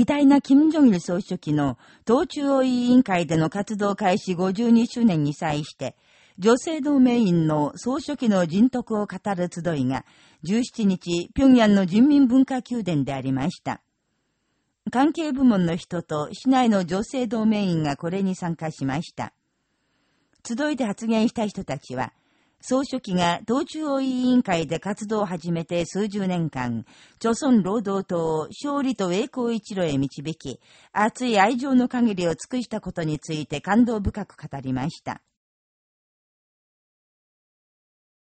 偉大な金正日総書記の党中央委員会での活動開始52周年に際して、女性同盟員の総書記の人徳を語る集いが、17日、平壌の人民文化宮殿でありました。関係部門の人と市内の女性同盟員がこれに参加しました。集いで発言した人たちは、総書記が党中央委員会で活動を始めて数十年間、朝鮮労働党を勝利と栄光一路へ導き、熱い愛情の限りを尽くしたことについて感動深く語りました。